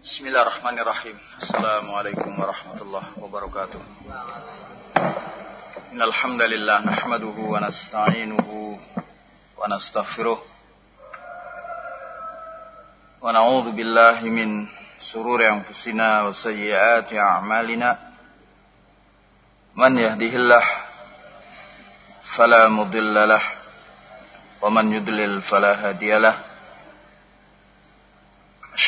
Bismillahirrahmanirrahim. Assalamualaikum warahmatullahi wabarakatuh. Innal hamdalillah nahmaduhu wa nasta'inuhu wa nastaghfiruh. Wa na'udzu billahi min sururi anfusina wa sayyiati a'malina. Man yahdihillah fala mudilla lah wa man yudlil fala hadiyalah.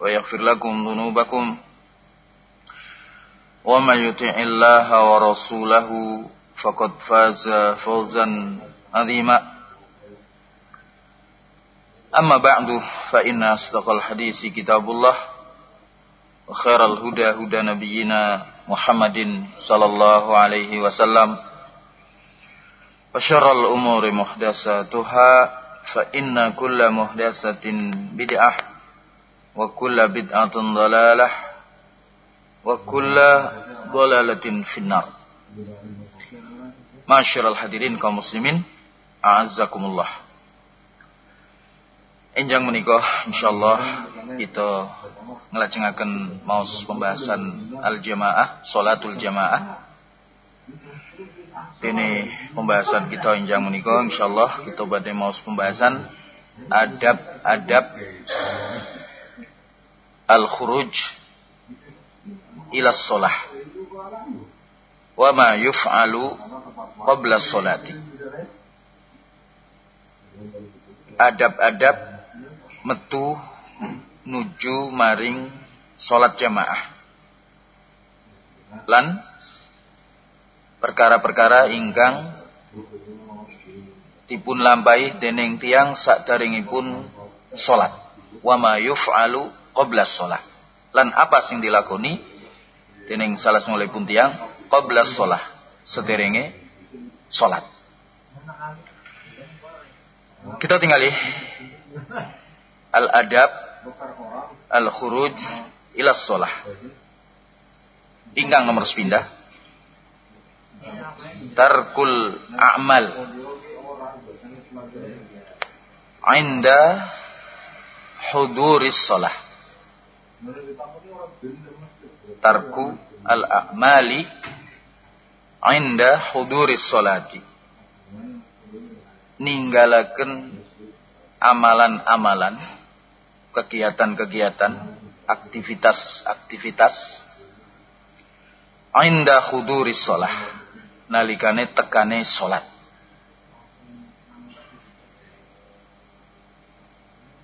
ويغفر لكم ذنوبكم ومن يطع الله ورسوله فقد فاز فوزا عظيما. أما بعد فإن أصدق الحديث كتاب الله وخير الهدى هدى نبينا محمد صلى الله عليه وسلم. وشر الأمور محدثاتها فإن كل محدثة بدعة. Wa kulla bid'atin dalalah. Wa kulla dalalatin finnar. Masyarul hadirin kaum muslimin a'azzakumullah. Enjang menikah insyaallah kita ngelajengaken maus pembahasan al-jamaah, salatul jamaah. Ini pembahasan kita enjang menikah insyaallah kita badhe maus pembahasan. Adab-adab al-khuruj ila sholah wa ma yuf'alu qabla sholati adab-adab metu nuju maring sholat jamaah. Lan perkara-perkara ingkang dipun lampahi dening tiang sadaringipun salat. Wa ma yuf'alu qabla sholat. Lan apa sing dilakoni dening salah pun tiang qabla sholat sederenge sholat. Kita tinggali al-adab al-khuruj ila sholat. Ingkang nomor sepindah. Tarkul a'mal. Inda huduris sholat tarku al-a'mali inda huduris salati. Ninggalaken amalan-amalan kegiatan-kegiatan aktivitas-aktivitas inda huduris salah. Nalikane tekane salat.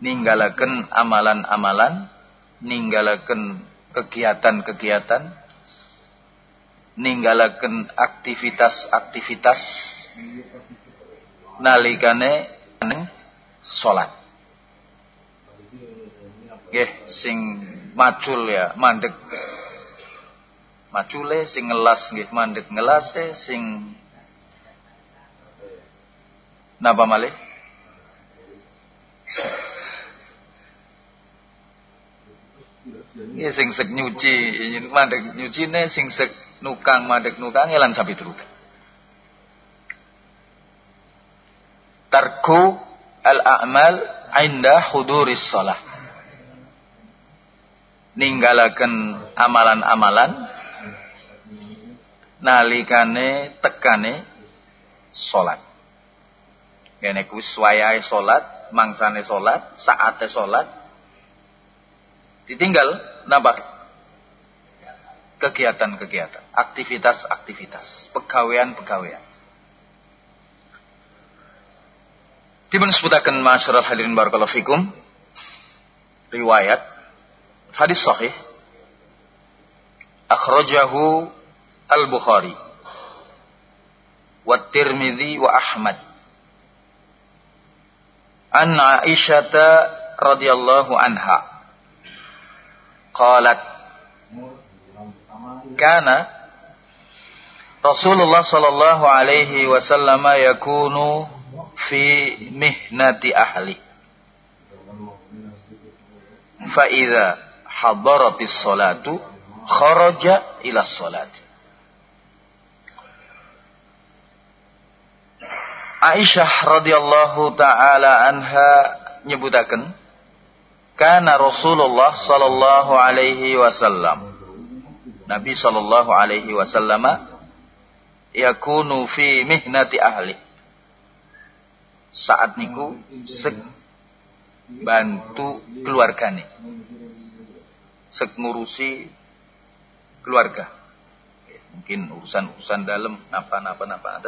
Ninggalaken amalan-amalan ninggalaken kegiatan-kegiatan. Ninggalaken aktivitas-aktivitas. Nalikane salat nggih sing macul ya mandek. Macule sing ngelas nggih mandek ngelase sing napa malih Ya sing sek nyuci, mandek nyucine sing sek nukang mandek nukang lan sampai terus. Tarku al-a'mal inda huduris salah. Ninggalaken amalan-amalan nalikane tekane salat. Kene kuwi wayahe salat, mangsane salat, saate salat, ditinggal napa kegiatan-kegiatan, aktivitas-aktivitas, pegawaian-pegawaian. Dipun sebutaken masyarakat hadirin barakallahu fikum riwayat hadis sahih akhrajahu al-Bukhari wa Tirmidzi wa Ahmad. An Aisyah radhiyallahu anha qalat kana Rasulullah sallallahu alaihi wasallam yakunu fi mihnati ahli fa idza hadaratis salatu kharaja ila salati Aisyah radhiyallahu taala anha nyebutaken kana Rasulullah sallallahu alaihi wasallam. Nabi sallallahu alaihi wasallam yakunu fi mihnati ahli. Saat niku sek bantu keluargane. Sek ngurusi keluarga. Mungkin urusan-urusan dalam napa-napa napa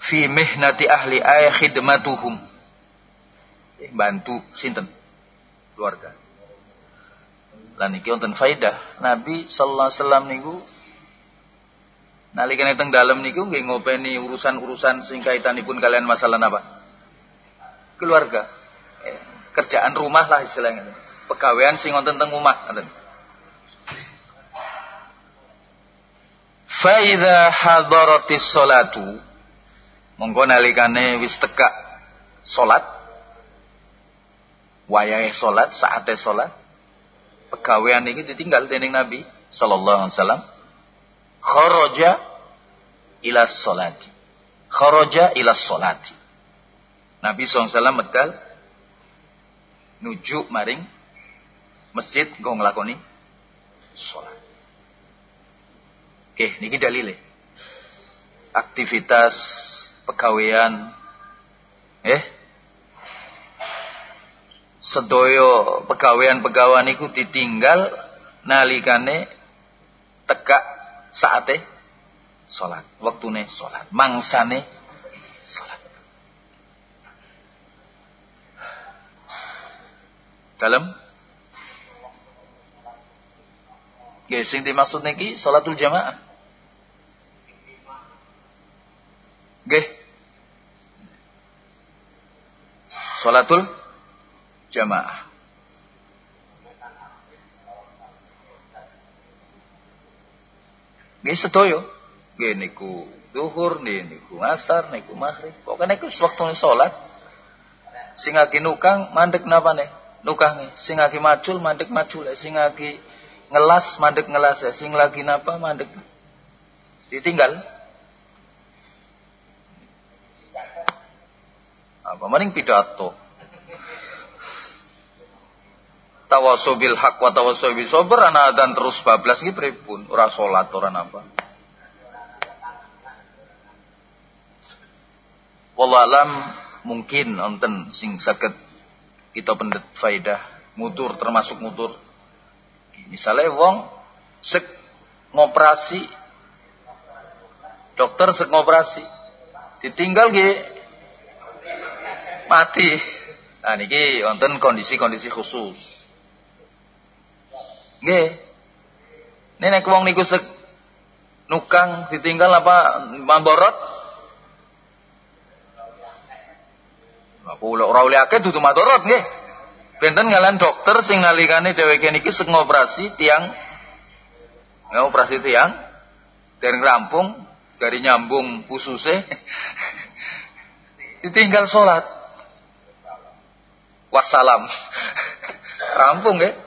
fi mihnati ahli ay khidmatuhum. Bantu sinten keluarga lan iki wonten faidah Nabi sallallahu alaihi wasallam niku Nalikane teng dalem niku nggih ngopeni urusan-urusan sing kaitanipun kalian masalah apa? Keluarga. Kerjaan rumah lah istilahnya. Pegawaian sing wonten teng omah ngoten. Fa idza hadaratis salatu monggo nalikane wis tekak salat wayahe salat saate salat pegawaian iki ditinggal dening Nabi sallallahu alaihi wasallam kharaja ila salati. Kharaja ila salati. Nabi SAW medal nuju maring masjid nggo nglakoni salat. Oke, niki dalile. Aktivitas pegawaian eh sedoyo pegawaian-pegawaian iku ditinggal nalikane tekak saate salat, waktune salat, mangsane salat. Dalam Nggih sing dimaksud niki salatul jamaah. Nggih. Salatul jamaah. Nggih sedaya. Nggih niku zuhur, niku asar, niku maghrib. Pokoke niku waktu salat. Sing lagi nukang mandek napane? Nukange. Sing lagi macul mandek macul, sing lagi ngelas mandek ngelas, sing lagi napa mandek. Ditinggal. Apa maning pidato? Tawasobil hak wa tawasobil sober ana dan terus bablas iki pripun? Ora salat ora napa? Wallahualam mungkin nonton sing sakit kita pendet faidah mutur termasuk mutur. Misalnya wong sek ngoperasi dokter sek ngoperasi ditinggal ge mati. Nah niki wonten kondisi-kondisi khusus Nggih. Nek wong niku sek nukang ditinggal apa mamborot? Apa ora oleh akeh dudu madorot nggih. Benten ngalan dokter sing nalikane dheweke niki sek ngoperasi tiang ngoperasi tiang dari rampung dari nyambung pususe ditinggal sholat wassalam rampung ya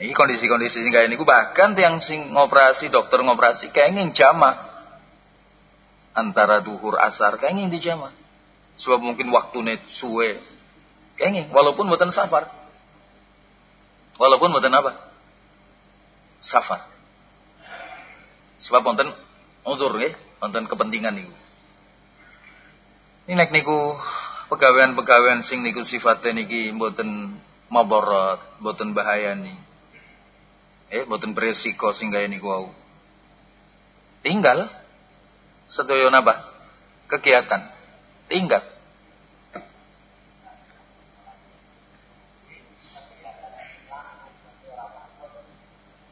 ini kondisi-kondisi sing kaya niku bahkan tiang sing ngoperasi dokter ngoperasi ingin jama antara duhur asar ingin dijama. Sebab mungkin waktu net suwe ingin walaupun buatan safar. Walaupun buatan apa? Safar. Sebab wonten udur nggih, wonten kepentingan niku. Ini nek niku pegawaian-pegawaian sing niku sifatnya niki mboten mabarat, mboten bahaya nih Eh mboten beresiko kaya niku wau. Tinggal sedaya napa? Kegiatan. Tinggal.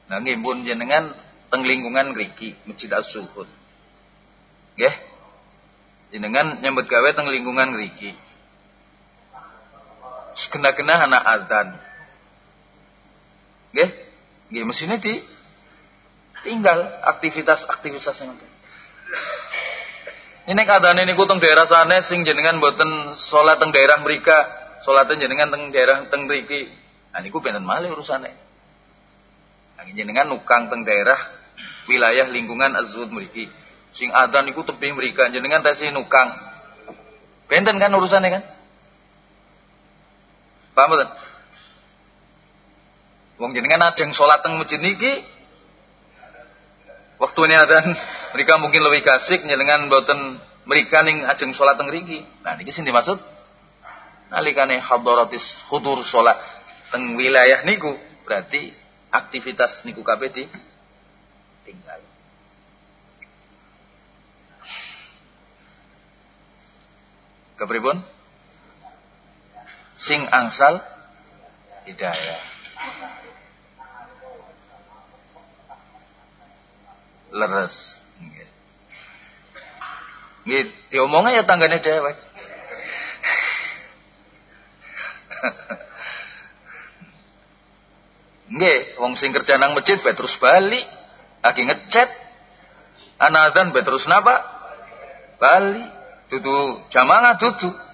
Nah, nggih pun jenengan teng lingkungan mriki Masjid As-Suhud. Jenengan nyambut gawe teng lingkungan mriki. Kena-kena anak azan. Nggih. Nggih mesine di tinggal aktivitas-aktivitas yang ini keadaan ini teng daerah sana sing jenengan buatan sholat teng daerah mereka, sholatnya jenengan teng daerah teng mriki. Nah niku benten malih urusane. Nah, jenengan nukang teng daerah wilayah lingkungan azud mriki. Sing adan niku tebing mereka jenengan tesi nukang. Benten kan urusannya kan? Paham betul? Wong jenengan ajeng sholat teng masjid niki waktunya dan mereka mungkin lebih kasih nyelengan boten mereka ning ajeng sholat teng riki. Nah niki sing dimaksud nalikane hadaratis hudur sholat teng wilayah niku berarti aktivitas niku kabeh di tinggal. Kepripun? Sing angsal hidayah. Leres. Nggih, diomongnya ya tanggane cewek. Nggih, wong sing kerja nang masjid bae terus bali, lagi ngechat. Anadan bae terus napa? Bali. Dudu jamaah dudu.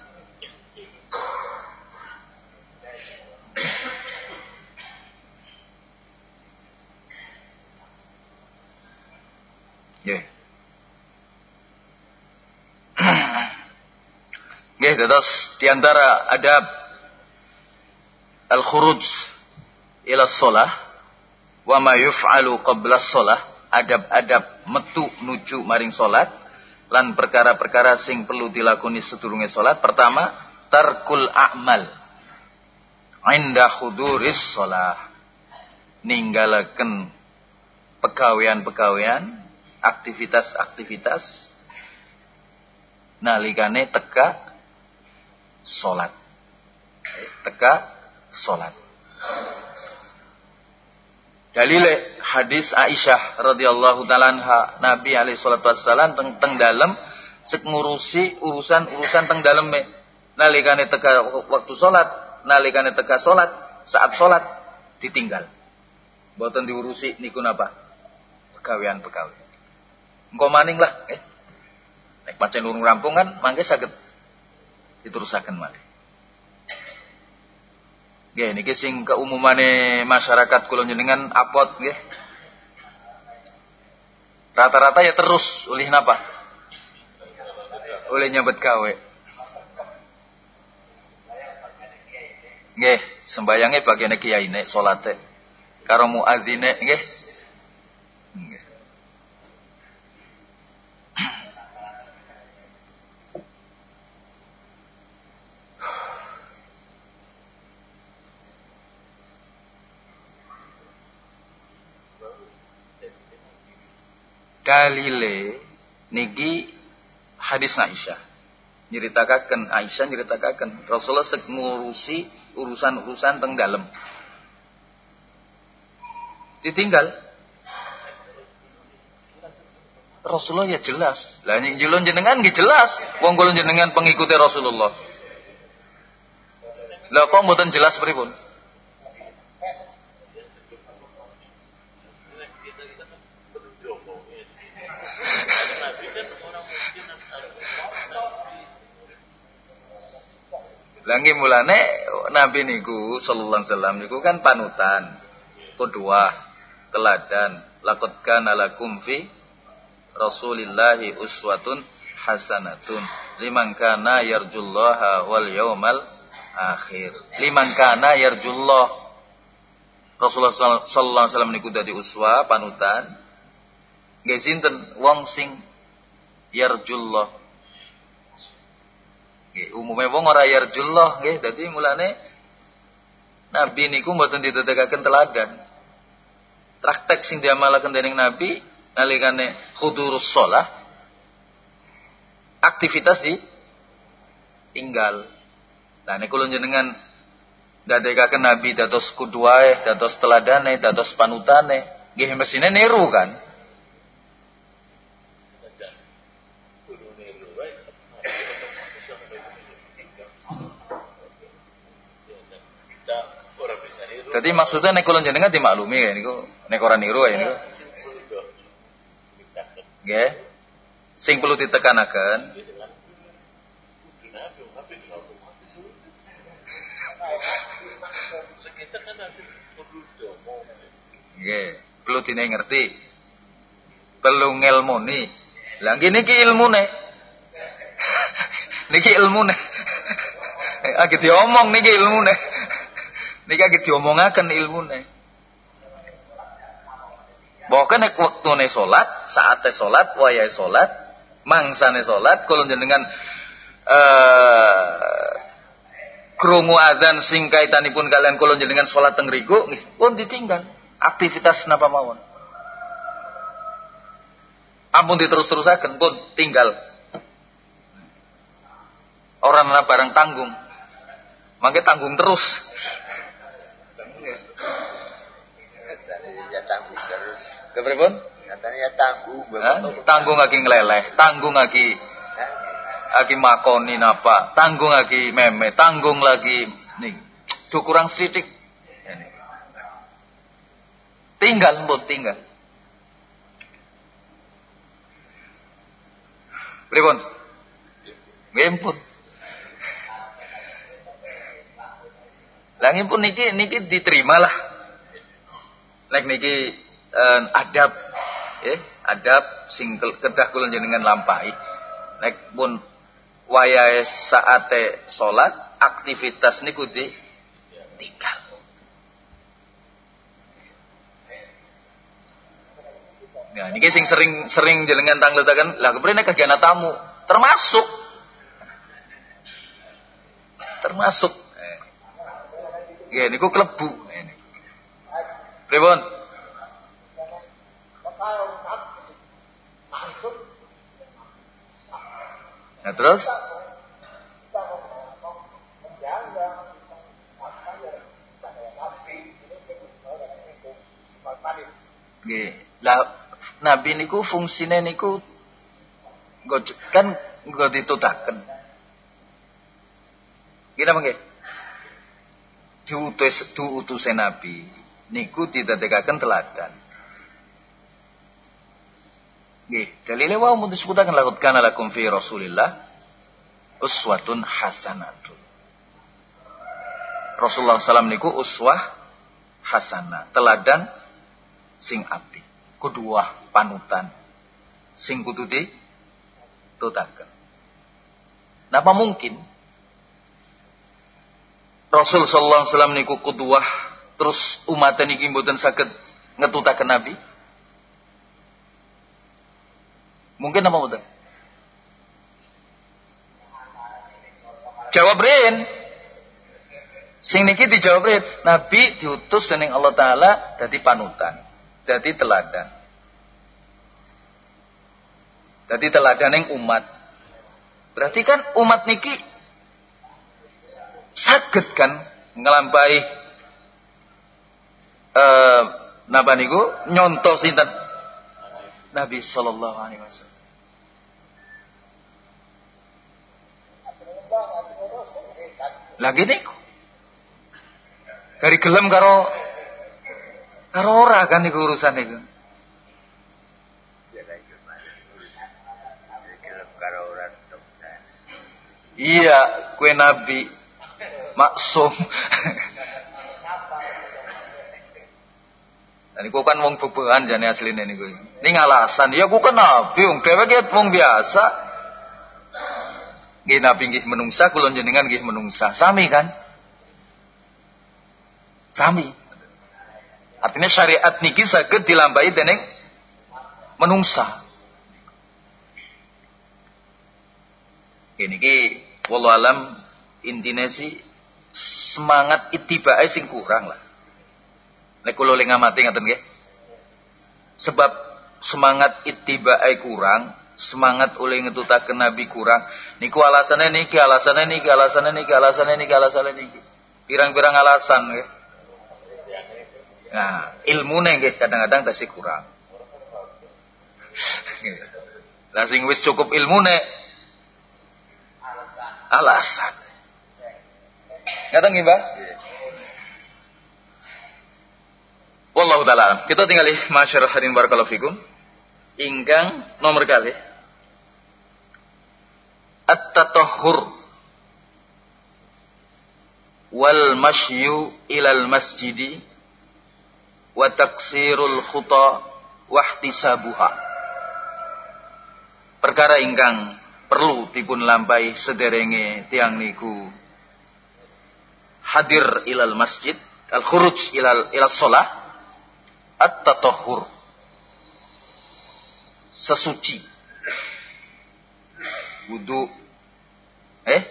Nggih. Nggih, terus di antara adab al-khuruj ila shalah wa ma yuf'alu qabla shalah, adab-adab metu nuju maring salat lan perkara-perkara sing perlu dilakoni sedurunge salat. Pertama, tarkul a'mal inda khuduris shalah. Ninggalaken pegawean-pegawean aktivitas-aktivitas nalikane teka salat. Teka salat. Dalile hadis Aisyah radhiyallahu taala Nabi alaihi salatu wassalam teng teng dalem sek ngurusi urusan-urusan teng daleme nalikane teka waktu salat, nalikane teka salat, saat salat ditinggal. Boten diurusi niku napa? Pegawean-pegawean. Engkau maning lah. Eh. Nek pancen urung rampung kan mangke saged diterusaken malih. Nggih niki sing keumumane masyarakat kula jenengan apot nggih. Rata-rata ya terus ulih napa? Oleh nyabet gawe. Nggih, sembayangnya bagian kiai nek salate. Karo muadzine nggih dalile niki hadis Aisyah. Nyeritakan Aisyah nyeritakan Rasulullah sek ngurusi urusan-urusan teng dalem. Ditinggal. Rasulullah ya jelas. Lah yang jelon jenengan nggih jelas. Wong jenengan pengikuti Rasulullah. Lah kok mboten jelas pripun Langi mulane Nabi niku sallallahu alaihi wasallam niku kan panutan. Kedua, teladan. Laqad kana lakum fi Rasulillahi uswatun hasanatun liman kana yarjullaha wal yaumal akhir. Liman kana yarjullah. Rasulullah sallallahu alaihi wasallam niku dadi uswa panutan. Nggih sinten wong sing yarjullah Nggih, umume wong ora yarjullah nggih, dadi mulane Nabi niku mboten didedegaken teladan. praktek sing diamalaken dening Nabi nalikane hudurus shalah aktivitas di tinggal. Nah niku jenengan dadekaken Nabi dados kuduae, dados teladane, dados panutane, nggih mesine niru kan. Jadi maksudnya nek kula jenengan dimaklumi ya niku nek ora niru ya niku. Nggih. Sing perlu ditekanaken Nggih, perlu dine ngerti. Perlu ngelmoni. Lah nggih niki ilmune. niki ilmune. Agi diomong niki ilmune. Niki lagi diomongaken ilmune. Bahkan nek wektune salat, saate salat, wayahe salat, mangsane salat, kula jenengan eh krungu adzan sing kaitanipun kalian kula jenengan salat teng riku pun ditinggal. Aktivitas napa mawon. Ampun diterus-terusaken pun tinggal. Orang barang tanggung. Mangke tanggung terus. Kepripun? Katanya ya tanggung. Tanggung lagi ngeleleh, tanggung lagi lagi makoni napa, tanggung lagi meme, tanggung lagi nih. Duh kurang sedikit. Tinggal mbok tinggal. Pripun? Nggih Lah pun niki niki diterima lah. Nek niki eh, adab eh adab sing kedah jenengan lampahi nek pun wayahe saate salat aktivitas niku di tinggal Ya, niki sing sering sering jenengan tangletaken, lah keprene kegiatan tamu, termasuk termasuk Ya niku klebu. Pripun? Nah terus? Nggih. Lah nabi niku fungsine niku kan nggo ditutaken. Gila mengke? Diutus diutuse nabi niku didadekaken teladan. Nggih, dalile wau mun disebutaken laqad kana lakum fi Rasulillah uswatun hasanatun. Rasulullah SAW niku uswah hasanah, teladan sing api. Kedua panutan sing kudu di tutaken. Napa mungkin Rasul sallallahu alaihi wasallam niku kudwah terus umat niki mboten saged ngetutaken nabi? Mungkin apa betul? Jawab Rin. Sing niki dijawab Rin. Nabi diutus dening Allah Taala jadi panutan, jadi teladan. Jadi teladan yang umat. Berarti kan umat niki sakit kan ngelampai eh napa niku nyontoh sinten Nabi sallallahu alaihi wasallam. Lagi niku. Dari gelem karo karo ora kan niku urusan niku. Iya, kue nabi maksum. Dan iku kan wong bebean jane asline niku. Ning alasan, ya ku kan nabi wong dheweke wong biasa. Nggih nabi nggih menungsa kula jenengan nggih menungsa. Sami kan? Sami. Artinya syariat niki saged dilambai dening menungsa. Ini ki wallahu alam intine sih semangat ittibae sing kurang lah. Nek kula ling ngamati ngaten nggih. sebab semangat ittibae kurang semangat oleh ngetutaken nabi kurang niku alasannya niki alasannya niki alasannya niki alasannya niki alasannya niki. Pirang-pirang alasan nggih. Nah ilmu nggih kadang-kadang tasih kurang. Lah sing wis cukup ilmune alasan ngaten nggih Mbah Wallahu taala. Kita tinggal masyarakat hadirin barakallahu fikum. Ingkang nomor kali. At-tatahhur. Wal mashyu ilal masjidi. Wa taksirul khuta wa ihtisabuha. Perkara ingkang perlu dipun lampahi sederenge tiang niku hadir ilal masjid al khuruj ilal ilal sholah at tatahhur sesuci. Wudhu eh?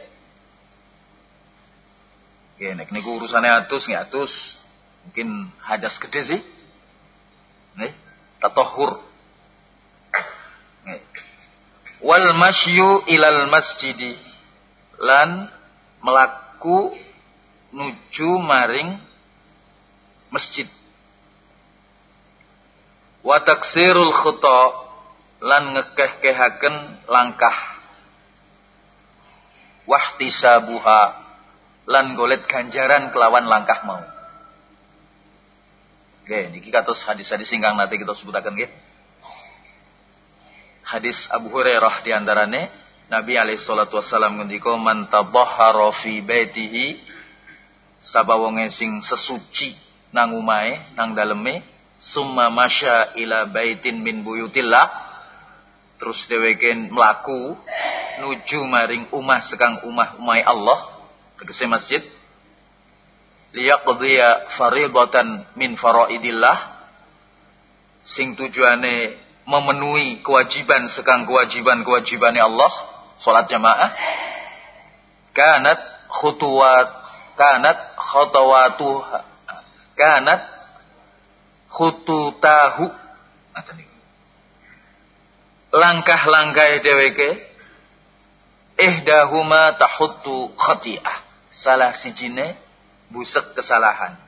Ya nek niku urusane atus nggih atus. Mungkin hadas gede sih. Nih tatahur wal masyu ilal masjidi. Lan melaku nuju maring masjid wa taksirul khuta lan ngekeh-kehaken langkah wahtisabuha lan golet ganjaran kelawan langkah mau. Oke, niki kados hadis-hadis singkang nanti kita sebutaken nggih. Hadis Abu Hurairah diantarane Nabi alaihi salatu wassalam ngendika man tabahhara fi baitihi sabawonge sing sesuci nang umahe nang daleme. Summa masya ila baitin min buyutillah. Terus dheweke mlaku nuju maring umah sekang umah umai Allah tegese masjid. Liyaqdiya faridatan min faraidillah. Sing tujuane memenuhi kewajiban sekang kewajiban-kewajibane Allah salat jamaah. Kanat khutuwat kanat khutawatu kanat khututahu. Langkah-langkah dheweke. Ihdahuma tahuttu khati'ah. Salah sijine busek kesalahan.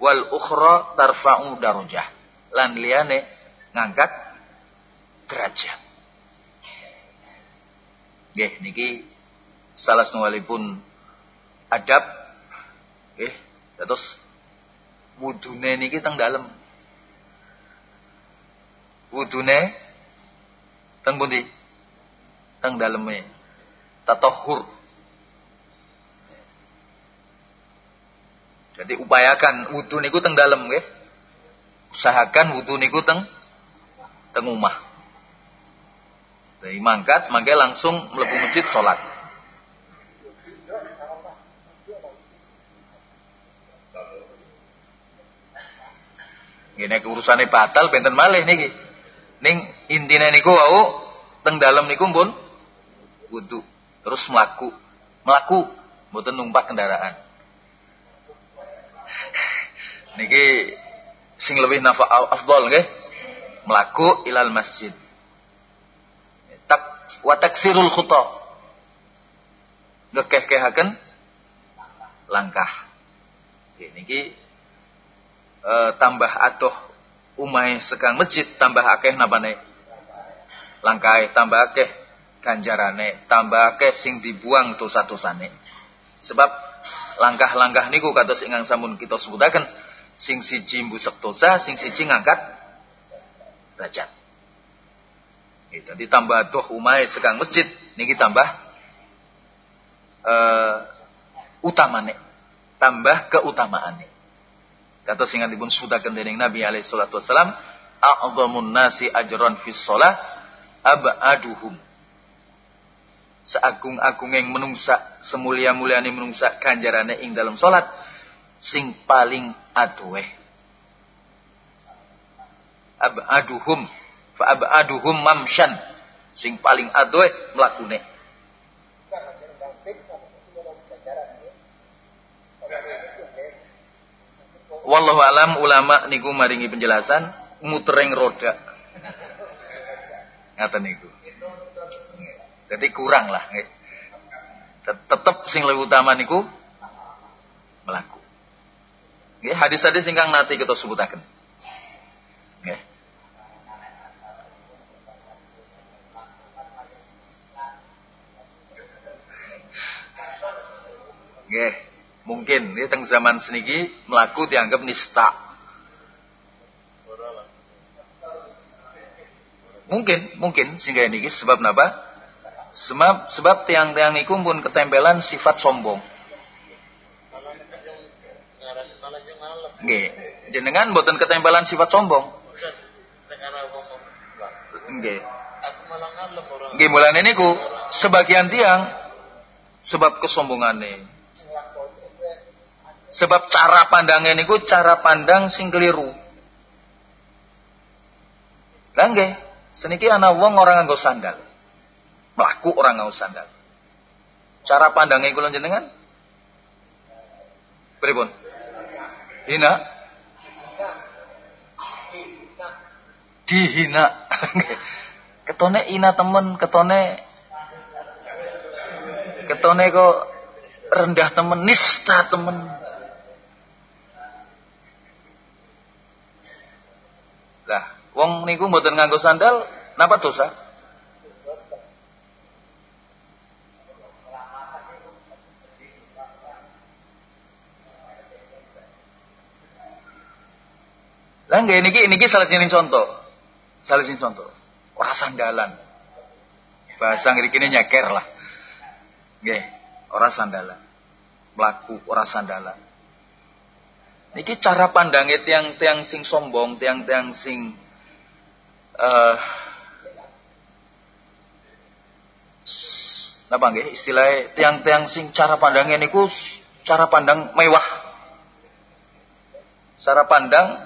Wal ukhra tarfa'u darujah. Lan liyane ngangkat derajat. Nggih niki salah pun adab nggih terus wudune niki teng dalem wudune Teng pundi? Teng daleme. Tatahur. Jadi upayakan wudhu niku teng dalem nggih. Usahakan wudhu niku teng teng omah. Jadi mangkat mangke langsung mlebu masjid salat. Gini urusane batal benten malih niki. Ning intine niku wau teng dalem niku pun wudu. Terus melaku. Melaku mboten numpak kendaraan. Niki sing lebih nafa afdol nggih. Melaku ilal masjid. Tak wa taksirul khuta. Ngekeh-kehaken langkah. Niki e, tambah atuh umai sekang masjid tambah akeh napane langkai tambah akeh ganjarane tambah akeh sing dibuang dosa-dosane sebab langkah-langkah niku kados ingkang sampun kita sebutaken sing siji mbusek dosa sing siji ngangkat derajat. Jadi tambah doh umai sekang masjid niki tambah uh, utamane tambah keutamaane Kata dipun sutaken dening Nabi alaihi salatu wasalam, a'dhamun nasi ajran fis shalah ab'aduhum. Seagung-agunging menungsa, semulia-muliane menungsa ganjarane ing dalam salat sing paling aduwe. Ab'aduhum fa ab'aduhum mamshan sing paling aduwe mlakune. Wallahu alam ulama niku maringi penjelasan mutering roda. Ngaten niku. Jadi kurang lah. Tetep sing lebih utama niku melaku. Hadis-hadis ingkang nanti kita. Nggih. Nggih, mungkin ini teng zaman seniki melaku dianggap nista. Mungkin, mungkin sehingga ini sebab napa? Sebab sebab tiang-tiang niku pun ketempelan sifat sombong. Nggih, jenengan mboten ketempelan sifat sombong. Nggih. Nggih mulane niku sebagian tiang sebab kesombongane. Sebab cara pandangnya niku cara pandang sing keliru. Lah nggih, seniki ana wong orang nganggo sandal. Melaku orang nganggo sandal. Cara pandangnya kula jenengan? Pripun? Hina? Dihina. ketone ina temen, ketone ketone kok rendah temen, nista temen. Lah, wong niku mboten nganggo sandal, napa dosa? Lah nggih niki niki salah sini contoh. Salah sini contoh. Ora sandalan. Bahasa ngriki nyeker lah. Nggih, ora sandalan. Mlaku ora sandalan. Niki cara pandangnya tiang-tiang sing sombong, tiang-tiang sing uh, napa nggih istilahnya tiang-tiang sing cara pandangnya niku cara pandang mewah. Cara pandang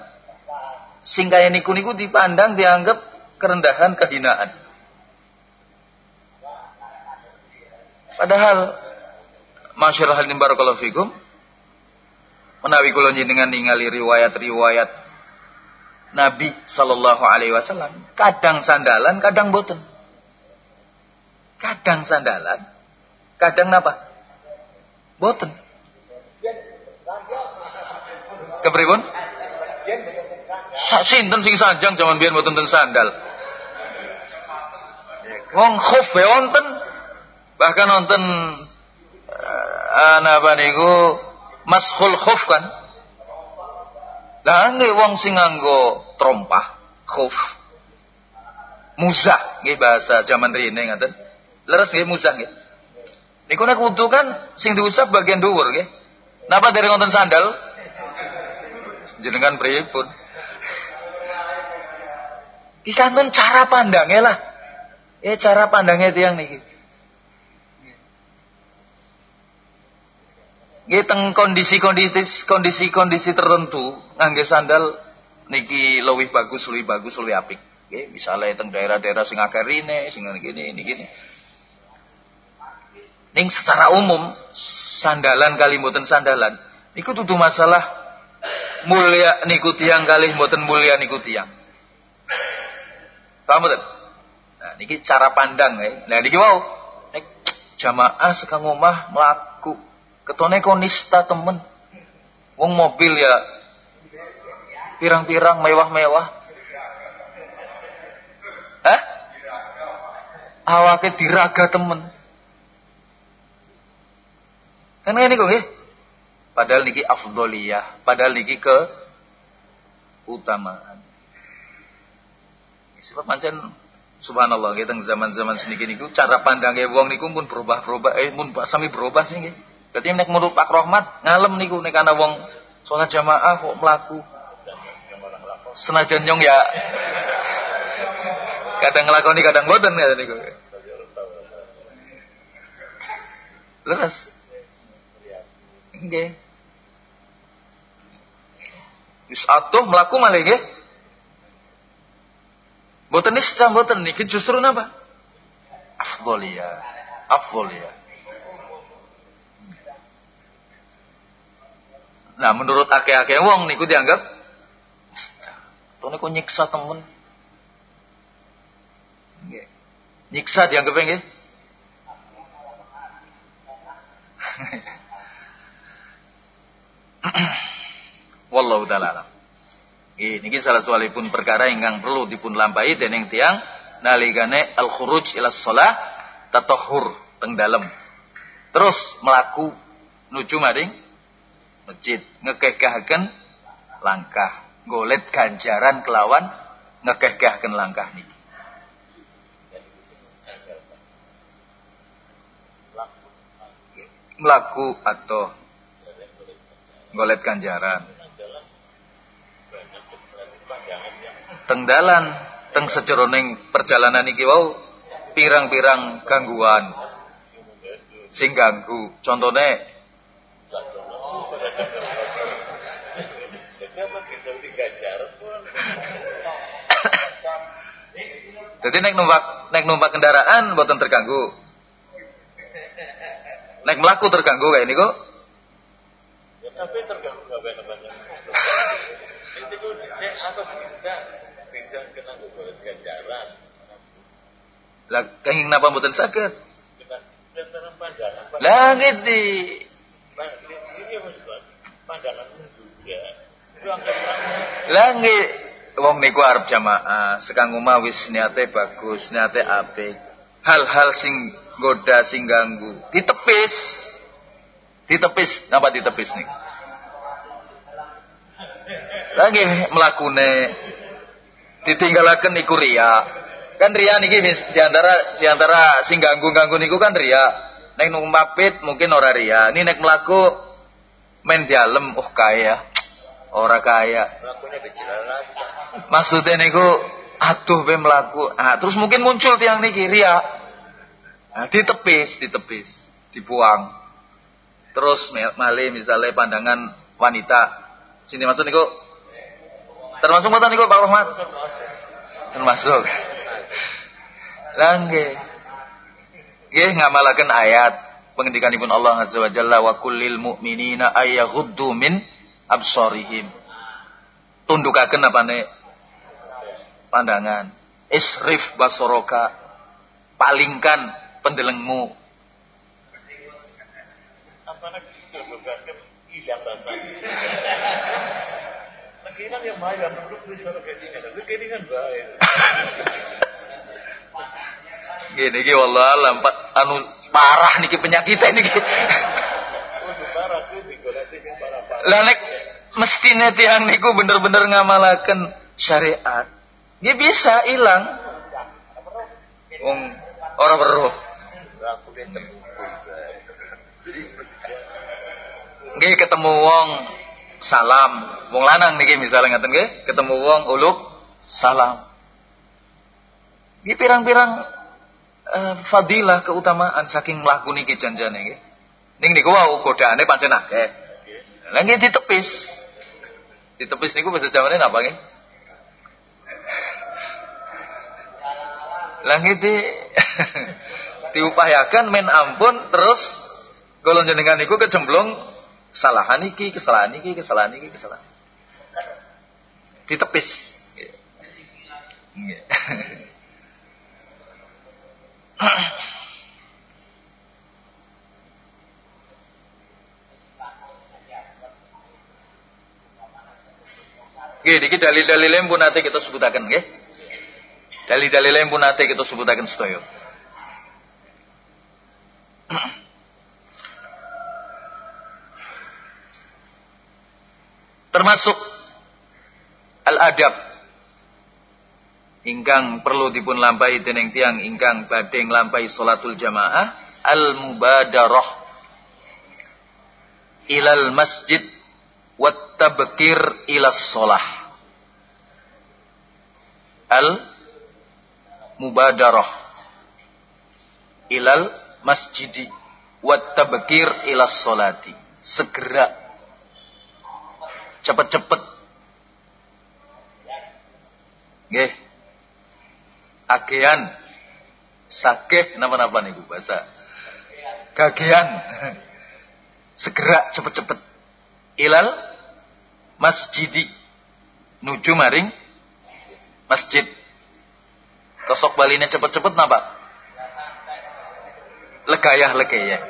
sing kaya niku niku dipandang dianggap kerendahan, kehinaan. Padahal masyarakat barakallahu fikum menawi kula jenengan ningali riwayat-riwayat Nabi sallallahu alaihi wasallam kadang sandalan kadang boten. Kadang sandalan kadang napa? Boten. Kepripun sinten sing sanjang? Jaman biyen boten ten sandal. Wong khuf wonten. Bahkan wonten uh, napa niku maskhul khuf kan? Lah nggih wong sing nganggo trompah khuf. Muzah nggih bahasa zaman rene ngaten. Leres nggih muzah nggih. Niku nek wudu kan sing diusap bagian dhuwur nggih. Napa dari ngonten sandal? Jenengan pripun? Kan cara pandangnya lah. Eh cara pandangnya tiang niki. Nggih teng kondisi-kondisi kondisi-kondisi tertentu ngangge sandal niki lebih bagus, lebih bagus, lebih apik. Nggih, misalnya teng daerah-daerah sing akeh rine, sing ini gini. Ning secara umum sandalan kali mboten sandalan niku tutu masalah mulia niku tiang kali mboten mulia niku tiang. Paham mboten? Nah, niki cara pandang ya. Nah, niki mau nek jamaah sekang omah mlaku Ketone konista temen. Wong mobil ya pirang-pirang mewah-mewah. Hah? Awake diraga temen. Kan ini kok nggih. Padahal niki afdoliyah, padahal niki ke utamaan. Sebab pancen subhanallah kita zaman-zaman sedikit niku cara pandangnya wong niku pun berubah-berubah eh pun sami berubah sih nggih. Berarti nek menurut Pak Rohmat ngalem niku nek ana wong salat jamaah kok mlaku. Senajan nyong ya kadang nglakoni kadang boten ya niku. Leres. Nggih. Wis atuh mlaku malih nggih. Boten nista boten niki justru napa? Afdoliyah. Afdoliyah. Nah, menurut akeh-akeh wong niku dianggap Tone kok nyiksa temen. Nggih. Nyiksa dianggap nggih? Wallahu taala alam. Niki salah pun perkara ingkang perlu dipun lampahi dening tiang nalikane al khuruj ila shalah tatahhur teng dalem. Terus melaku nuju maring masjid ngekekahaken langkah golet ganjaran kelawan ngekekahaken langkah niki. Melaku atau golet ganjaran. Teng dalan, teng sejeroning perjalanan iki wau pirang-pirang gangguan sing ganggu. Contohnya Jadi naik numpak naik numpak kendaraan buatan terganggu. Naik melaku terganggu kayak ini kok. Ya, tapi terganggu gak banyak-banyak. Itu apa bisa bisa kena ganjaran. Lah kenging napa mboten saged? Lah gitu. Pandangan juga. Lah nggih wong niku arep jamaah, sekang omah wis niate bagus, niate apik. Hal-hal sing goda sing ganggu, ditepis. Ditepis, napa ditepis nih? Lagi melakune ditinggalaken iku ria. Kan ria niki di antara di antara sing ganggu-ganggu niku kan ria. Nek numpapit mungkin ora ria. Ini nek melaku main dialem, oh kaya. Ora kaya. Maksudnya niku aduh be melaku. Ah, terus mungkin muncul tiang niki ria. Nah, ditepis, ditepis, dibuang. Terus male misalnya pandangan wanita. Sini masuk niku. Termasuk mboten niku Pak Rahmat? Termasuk. Langge. Nggih ngamalaken ayat pengendikanipun Allah Azza wa Jalla wa kullil mu'minina ayyaghuddu min absorihim. Tundukaken nih Pandangan. Isrif basoroka. Palingkan pendelengmu. yang Gini gini wallah alam anu parah niki penyakit ini. Lah nek mestine tiang niku bener-bener ngamalaken syariat. Dia bisa hilang. Wong ora weruh. Nggih ketemu wong salam, wong lanang niki misalnya ngaten nggih, ketemu wong uluk salam. Nggih pirang-pirang uh, fadilah keutamaan saking mlaku niki janjane nggih. Ning niku wau godaane pancen akeh. Lah nggih ditepis. Ditepis niku bahasa Jawane napa nggih? Lah nggih di diupayakan men ampun terus golong jenengan niku kecemplung kesalahan iki, kesalahan iki, kesalahan iki, kesalahan. Ditepis. Nggih. Nggih, niki dalil-dalil yang pun nanti kita sebutaken nggih. Dalil-dalil yang pun nanti kita sebutaken sedaya. Termasuk al-adab ingkang perlu dipun lampahi dening tiang ingkang badhe nglampahi salatul jamaah al-mubadarah ilal masjid wattabkir ila sholah al mubadarah ilal masjidi wattabkir ila sholati segera. Cepet-cepet. Nggih. Agean. Sakeh napa-napa niku bahasa. Gagean. Segera cepet-cepet. Ilal masjidi. Nuju maring masjid. Kosok balinya cepet-cepet napa? Legayah legayah.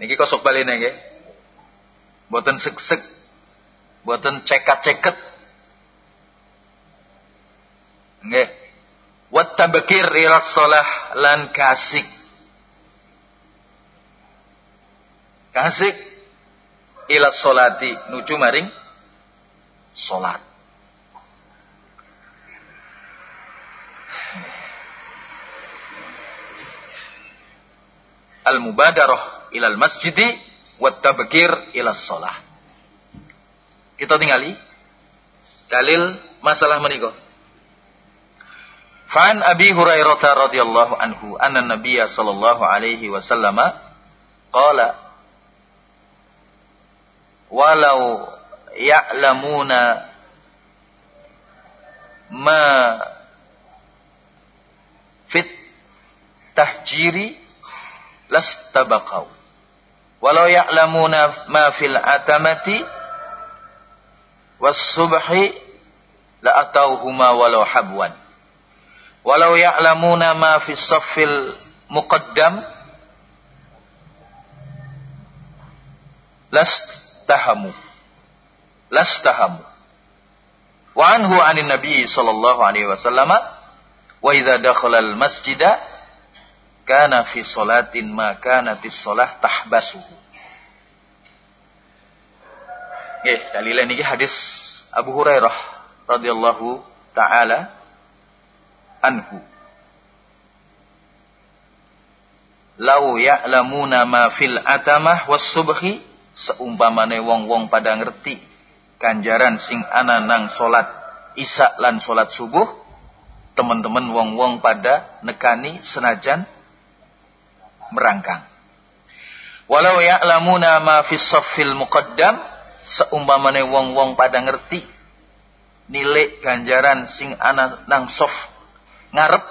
Niki kosok baline nggih. Boten sek-sek. Boten cekat-ceket. Nggih. Wat tabkir ila shalah lan kasik. Kasik ila sholati nuju maring salat. Al-mubadarah ilal masjidi wat tabkir shalah. Kita tinggali dalil masalah menika. Fa'an Abi Hurairah radhiyallahu anhu anna Nabiy sallallahu alaihi wasallam qala walau ya'lamuna ma fit tahjiri lastabaqau walau ya'lamuna ma fil atamati was subhi la atauhuma walau habwan walau ya'lamuna ma fis saffil muqaddam lastahamu lastahamu wa anhu anin nabi sallallahu alaihi wasallam wa idza dakhala al masjida kana fi salatin ma kanatis salah tahbasuhu. Nggih, dalile niki hadis Abu Hurairah radhiyallahu taala anhu. Lau ya'lamuna ma fil atamah was subhi seumpamane wong-wong pada ngerti ganjaran sing ana nang salat isya lan salat subuh teman-teman wong-wong pada nekani senajan merangkang. Walau ya'lamuna ma fis saffil muqaddam seumpamane wong-wong pada ngerti nilai ganjaran sing ana nang sof ngarep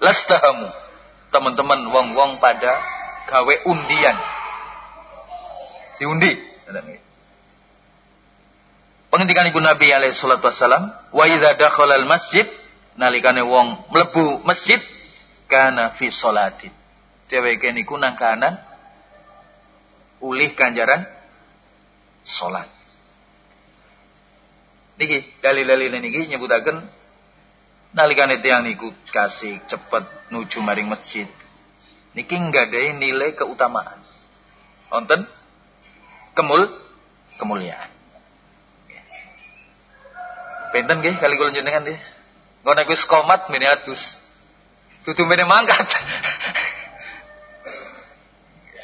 lastahamu teman-teman wong-wong pada gawe undian diundi penghentikan ibu Nabi alaihi salatu wassalam wa idza dakhala al masjid nalikane wong mlebu masjid kana fi sholatin. Dheweke niku nang kanan ulih ganjaran salat. Niki dalil-dalil niki nyebutaken nalikane tiyang niku kasih cepet nuju maring masjid. Niki nggadahi nilai keutamaan. Wonten kemul kemuliaan. Benten nggih kali kula jenengan nggih. Engko nek wis komat mene adus. Tutu mene mangkat.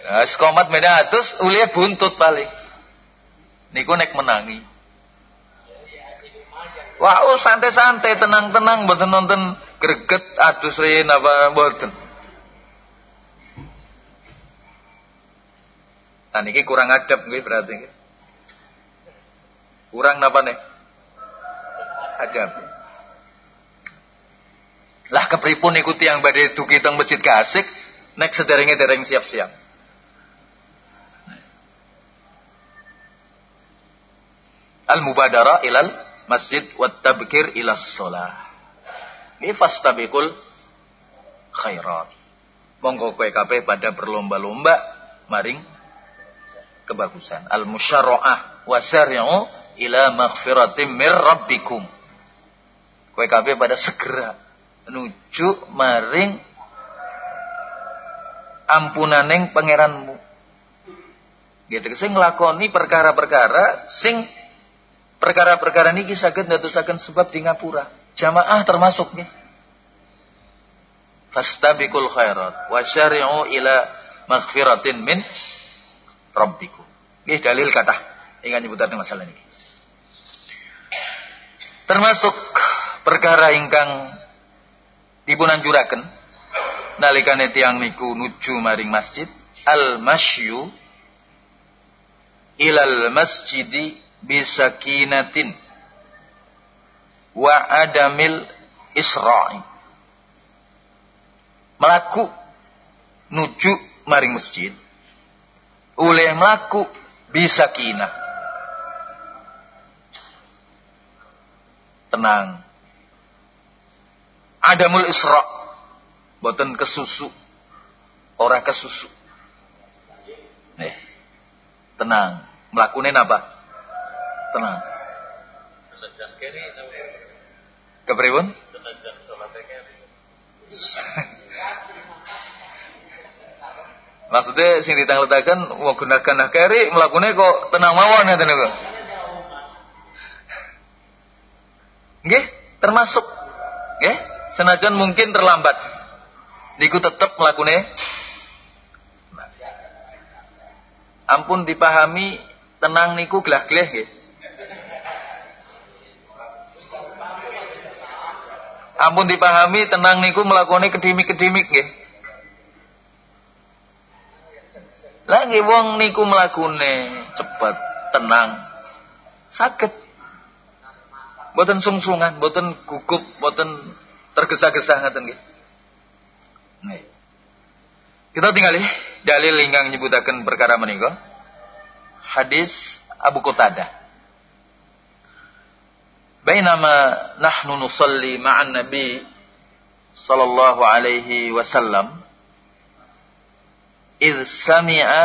Nah, sekomat mene atus ulia buntut paling. Niku nek menangi. Wah, oh, santai-santai, tenang-tenang, mboten nonton greget atus riyin apa mboten. Nah niki kurang adab nggih berarti. Kurang napa nih? Adab. Lah kepripun ikuti yang badai duki teng masjid kasik, nek sederenge dereng siap-siap. Al mubadara ilal masjid wat tabkir ila shalah. Ini fastabiqul khairat. Monggo kowe kabeh pada berlomba-lomba maring kebagusan. Al musyarra'ah wasari'u ila maghfiratim mir rabbikum. Kabeh pada segera nuju maring ampunaning pangeranmu. Gitu sing nglakoni perkara-perkara sing perkara-perkara niki saged ndadosaken sebab di ngapura. Jamaah termasuk nggih. Fastabiqul khairat wa syari'u ila maghfiratin min rabbikum. Nggih dalil kata ingkang nyebutaken masalah ini. Termasuk perkara ingkang dipunanjuraken. Nalikane tiang niku nuju maring masjid al masyu ilal masjidi bisakinatin wa adamil isra'i. Melaku nuju maring masjid oleh melaku bisakinah. Tenang. Adamul isra boten kesusu. Ora kesusu. Nih. Tenang. Melakukan apa? Tenang. Kene. Maksudnya sing ditangletaken mau gunakan keri melakukannya kok tenang mawon ya niku. Nggih, termasuk nggih, senajan mungkin terlambat. Niku tetap melakukannya Ampun dipahami tenang niku gelah-geleh nggih. Ampun dipahami tenang niku melakukannya kedimik-kedimik nggih. Lagi wong niku melakune cepet, tenang, sakit. Boten sungsungan, boten gugup, boten tergesa-gesa ngaten nggih. Nih. Kita tinggali dalil ingkang nyebutaken perkara menika. Hadis Abu Qatadah. Bainama nahnu nusalli ma'an Nabi sallallahu alaihi wasallam id sami'a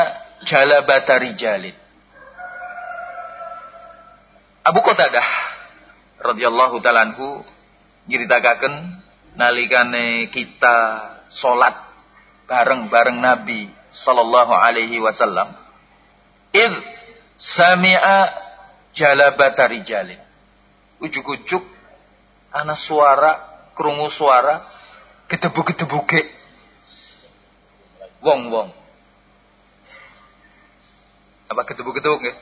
jalabata rijalin. Abu Qatadah radhiyallahu taala anhu nyritakaken nalikane kita salat bareng-bareng Nabi sallallahu alaihi wasallam id sami'a jalabata rijalin. Ujuk-ujuk ana suara krungu suara gedebuk-gedebuke wong-wong apa ketubuk-ketubuk nggih?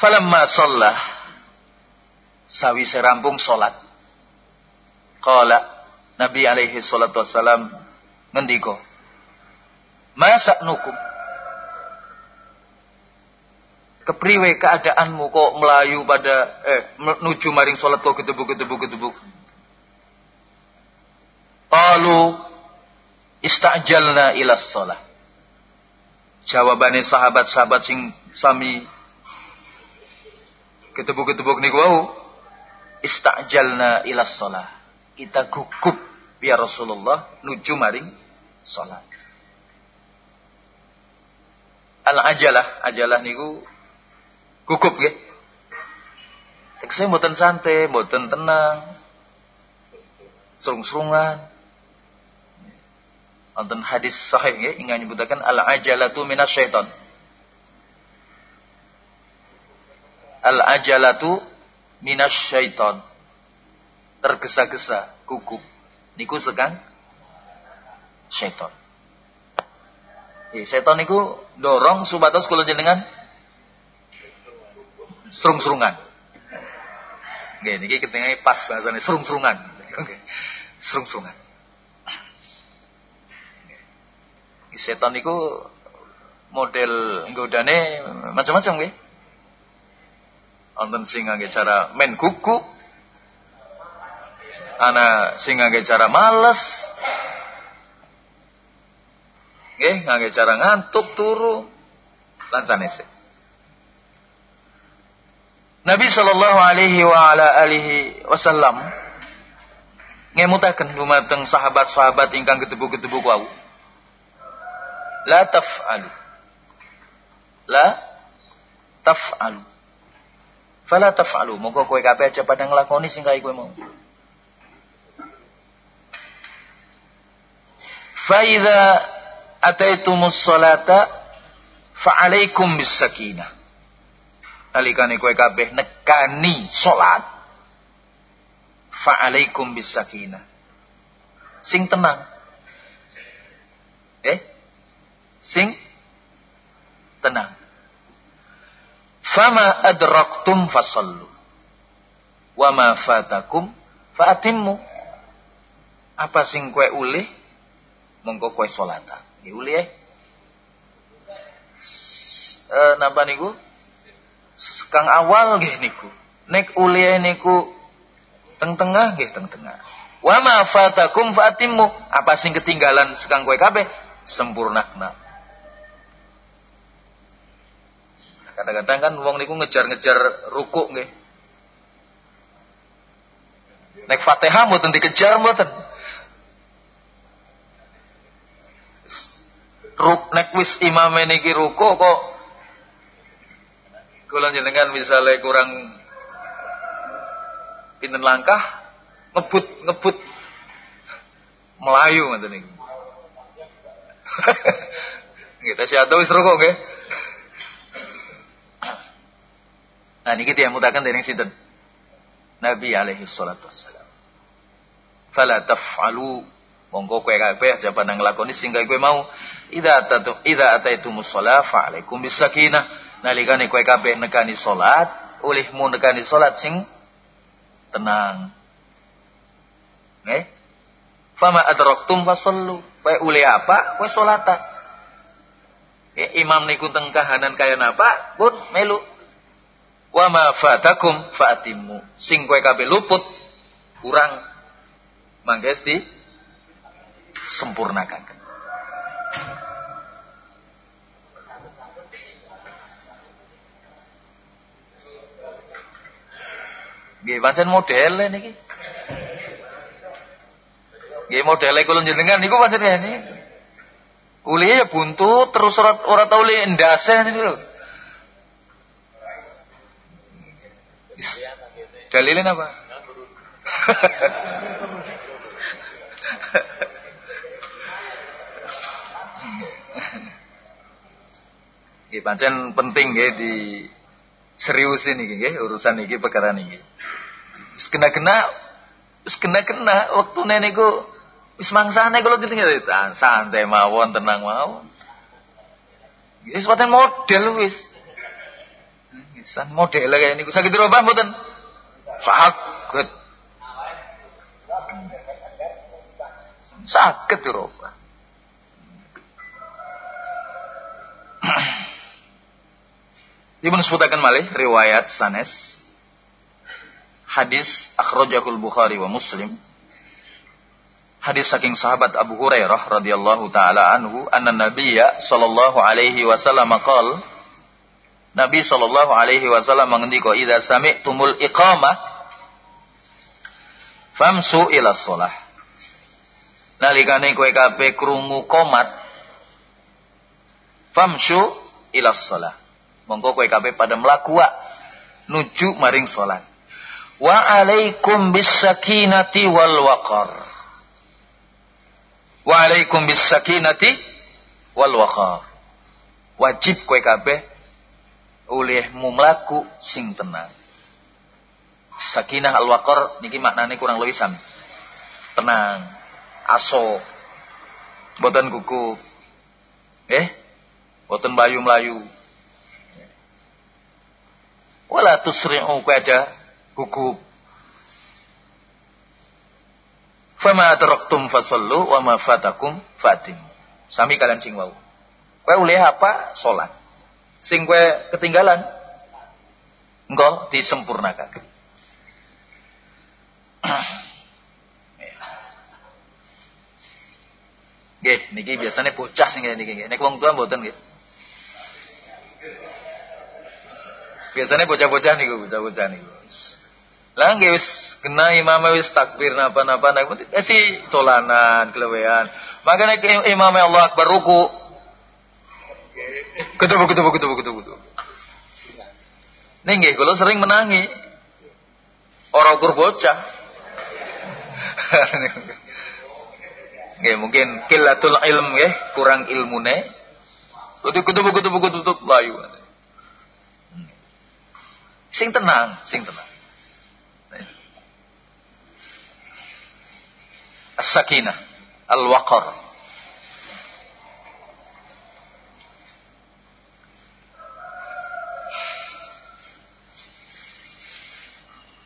Falamma shallah sawi serampung salat. Qala Nabi alaihi salatu wassalam ngendika Masa nukum Kepriwe keadaanmu kok melayu pada eh menuju maring salat kok ketubuk ketubuk ketubuk. Qalu istajalna ila shalah jawabannya sahabat-sahabat sing sami ketebuk-ketebuk niku wau istajalna ila shalah kita gugup ya Rasulullah nuju maring salat al ajalah ajalah niku gugup nggih tekse mboten santai mboten tenang serung-serungan. Wonten hadis sahih ya ingin nyebutaken al ajalatu minasyaiton. Al ajalatu minasyaiton. Tergesa-gesa, gugup. Niku sekang syaiton. Ya, setan niku dorong supados kula jenengan serung-serungan. Nggih niki ketinggalan pas bahasane serung-serungan. Serung-serungan. setan itu model nggodane macam-macam nggih. Wonten sing ngangge cara main kuku. Ana sing ngangge cara males. Nggih, ngangge cara ngantuk turu lan sanese. Nabi sallallahu alaihi wa ala alihi wasallam ngemutaken dumateng sahabat-sahabat ingkang gedebuk-gedebuk wau la taf'alu la taf'alu fala taf'alu. Moga kowe kabeh aja pada nglakoni sing kaya kowe mau. Fa idza ataitumus salata fa alaikum bis sakinah alikane kowe kabeh nekani salat fa alaikum bis sakinah sing tenang. Eh? Sing tenang. Fama adraktum fasallu. Wa ma fatakum faatimmu. Apa sing kue ulih mongko kue salatan. Nggih ulih eh. Eh napa niku? Kang awal nggih niku. Nek ulih niku teng tengah nggih teng tengah. Wa ma fatakum faatimmu. Apa sing ketinggalan sekang kue kabeh sempurnakna. Kadang-kadang kan wong niku ngejar-ngejar rukuk nggih. Nek Fatihah mboten dikejar mboten. Ruk nek wis imam niki ruko kok kula jenengan misalnya kurang pinten langkah ngebut ngebut melayu ngoten niku. Kita siapa wis ruko nggih. Nah niki tiyang mutaken dening sinten? Nabi alaihi salatu wassalam. Fala taf'alu monggo kowe kabeh aja nang nglakoni sing kowe mau idza atatu idza ataitumus shalah fa'alaikum bisakinah nalikane kowe kabeh nekani salat ulihmu nekani salat sing tenang. Nggih? Fama adraktum fasallu. Kowe ulih apa? Kowe salata. Ya, imam niku teng kahanan kaya napa? Pun melu Wa ma fatakum fatimu. Sing kowe kabeh luput kurang mangges di sempurnakan. Nggih pancen model niki. Nggih modele kula jenengan niku pancen ngene. Kuliah ya buntu terus ora tau le ndase niku. Dalilin apa? Nggih pancen penting nggih di serius ini nggih urusan iki perkara niki. Wis kena-kena wis kena-kena waktu niku wis mangsane kula ditinggal santai mawon tenang mawon. Wis paten model wis. San model kayak niku sakit dirubah mboten? Sakit. Sakit dirubah. Ibnu sebutakan malih riwayat sanes hadis akhrajahul Bukhari wa Muslim hadis saking sahabat Abu Hurairah radhiyallahu taala anhu anna nabiyya sallallahu alaihi wasallam qala Nabi Shallallahu Alaihi Wasallam mengendiko, "Ida sami tumul iqamah, famsu ila sholah." Nalikane kue kape krungu komat, famsu ila sholah. Mongko kue kape pada melakua nuju maring sholat. Wa alaikum bis sakinati wal waqar. Wa alaikum bis sakinati wal waqar. Wajib kue kape olehmu mlaku sing tenang. Sakinah al-waqar niki maknane kurang luwih sami. Tenang, aso. Boten kuku. Eh? Boten bayu melayu. Wala tusri'u aja gugup. Fama adraktum fasallu wa ma fatakum fatim. Sami kalian sing wau. Kowe oleh apa? Salat sing kowe ketinggalan engko disempurnakan Nggih, niki biasanya bocah sing niki nggih. Nek wong tua mboten nggih. Biasanya bocah-bocah niku, bocah-bocah niku. Lah nggih wis kena imam wis takbir napa-napa nek eh, si tolanan kelewean. Makanya imam Allah Akbar ruku Ketemu, ketemu, ketemu, ketemu, ketemu. Nih nggih, kalau sering menangi. Orang ukur bocah. Nggih, mungkin kilatul ilm nggih, kurang ilmune. Kudu ketemu, ketemu, ketemu, layu. Sing tenang, sing tenang. As-sakinah, al-waqar.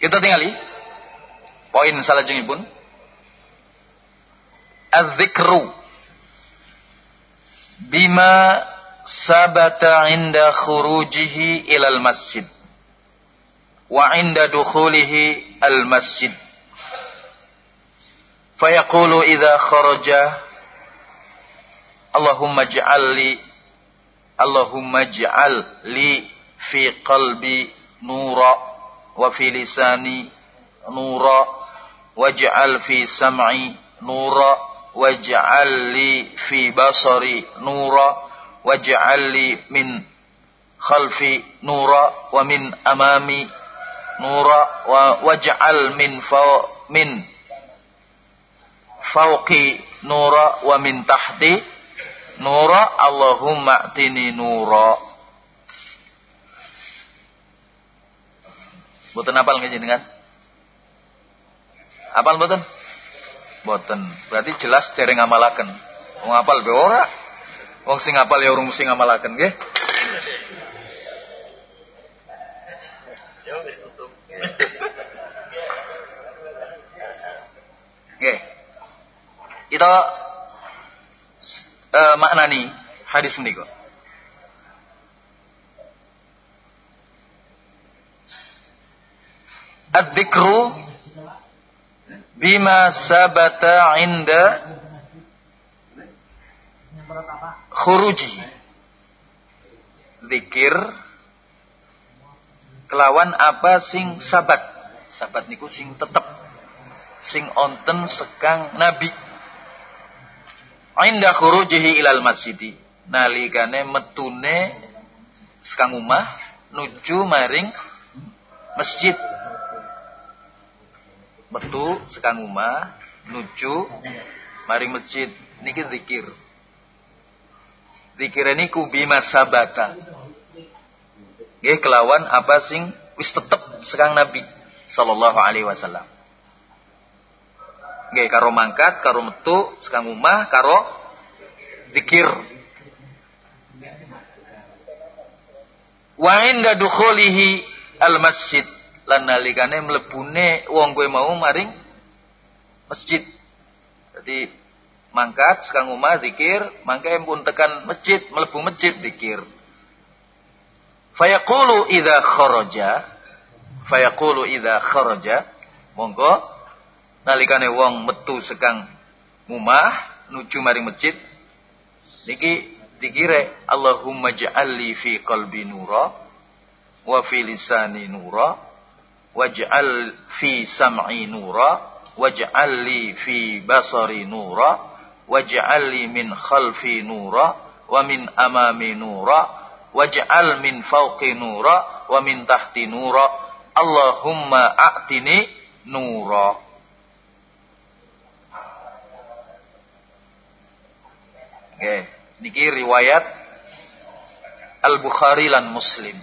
Kita tinggali. Poin salah pun. Az-zikru bima sabata inda khurujihi ilal masjid wa inda dukhulihi al masjid. Fayaqulu idha kharaja Allahumma ij'al li Allahumma ij'al li fi qalbi nura wa fi lisani nura waj'al fi sam'i nura waj'al li fi basari nura waj'al li min khalfi nura wa min amami nura wa waj'al min fa min fauqi nura wa min tahti nura Allahumma atini nura Boten apal nggih jenengan? Apal boten? Boten. Berarti jelas dereng ngamalaken. Wong apal be ora. Wong sing apal ya urung mesti ngamalaken nggih. Nggih kita uh, maknani hadis ini kok. Ad-dikru bima sabata inda khuruji. Zikir kelawan apa sing sabat. Sabat niku sing tetep sing onten sekang nabi Inda khurujihi ilal masjidi. Nalikane metune sekang umah nuju maring masjid. Metu sekang umah nuju maring masjid. Niki zikir. Zikir ini bima sabata. Nggih kelawan apa sing wis tetep sekang Nabi sallallahu alaihi wasallam. Nggih karo mangkat, karo metu, sekang umah, karo dikir. Wa inda dukhulihi al masjid lan nalikane mlebune wong kowe mau maring masjid. Jadi mangkat sekang umah dikir, mangke pun tekan masjid, mlebu masjid dikir. Fayaqulu idza kharaja fayaqulu idza kharaja monggo nalikane wong metu sekang ngumah nuju maring masjid niki dikire Allahumma ja'alli fi qalbi nura wa fi lisani nura waj'al fi sam'i nura waj'al li fi basari nura waj'al li min khalfi nura wa min amami nura waj'al min fawqi nura wa min tahti nura Allahumma a'tini nura Oke, niki riwayat Al-Bukhari lan Muslim.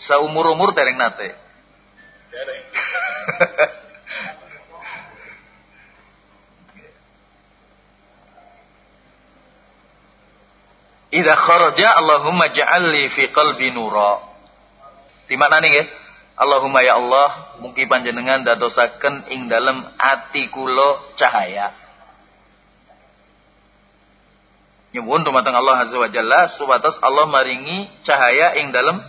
Saumur-umur dereng nate. Dereng. Idza kharaja Allahumma ja'alli fi qalbi nura. Di mana nih, nggih? Allahumma ya Allah mugi panjenengan dadosaken ing dalem ati kula cahaya. Nyuwun dumateng Allah Azza wa Jalla supados Allah maringi cahaya ing dalem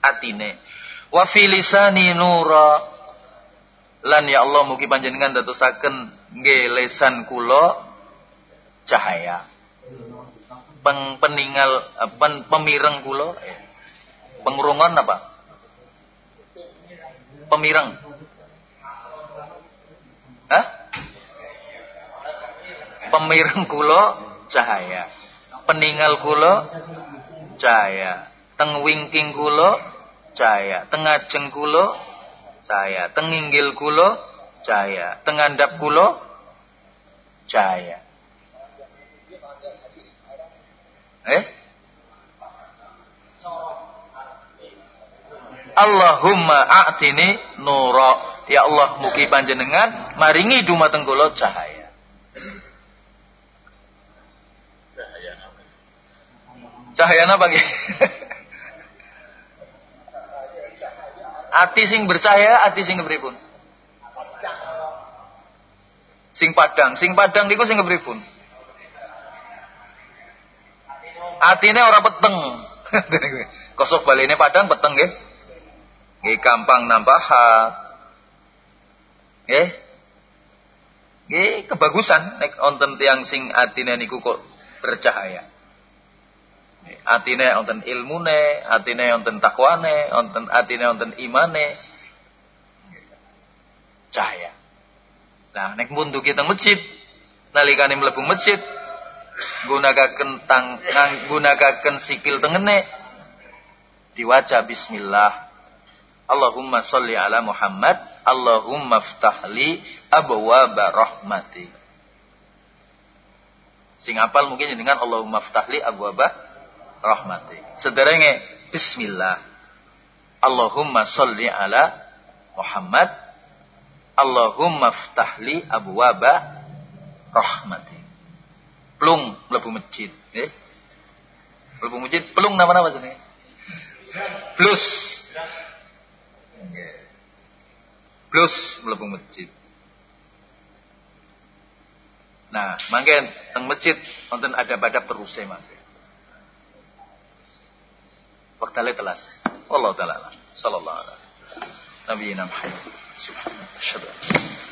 atine. Wa fi lisani nura lan ya Allah mugi panjenengan dadosaken nggih lesan kula cahaya. Peng peningal pen, pemireng kula eh, pengrungon apa? pemireng. Hah? Pemireng kula cahaya. Peninggal kula cahaya. Teng wingking kula cahaya. Tengajeng kula cahaya. Tenginggil kula cahaya. Tengandap kula cahaya. Eh? Allahumma a'tini nura. Ya Allah mugi panjenengan maringi dumateng kula cahaya. Cahaya apa? Ati sing bercahaya, ati sing kepripun? Sing padang, sing padang niku sing kepripun? Atine ora peteng. Kosok baline padang peteng nggih. Nggih gampang nambah hak. Nggih. Nggih kebagusan nek wonten tiyang sing atine niku kok bercahaya. Atine wonten ilmune, atine wonten takwane, wonten atine wonten imane. Cahaya. Nah, nek mundu kita masjid, nalikane mlebu masjid, gunakaken tang gunakaken sikil tengene diwaca bismillah Allahumma salli ala Muhammad Allahumma ftahli abwaba rahmati sing apal mungkin dengan Allahumma ftahli abwaba rahmati. Sederenge bismillah. Allahumma salli ala Muhammad. Allahumma ftahli abwaba rahmati. Plung mlebu masjid nggih mlebu masjid plung nama-nama jenenge plus. Plus mlebu masjid. Nah mangke teng masjid wonten ada badap terus e waktale telas wallahu taala sallallahu alaihi wasallam Nabi Muhammad subhanahu wa ta'ala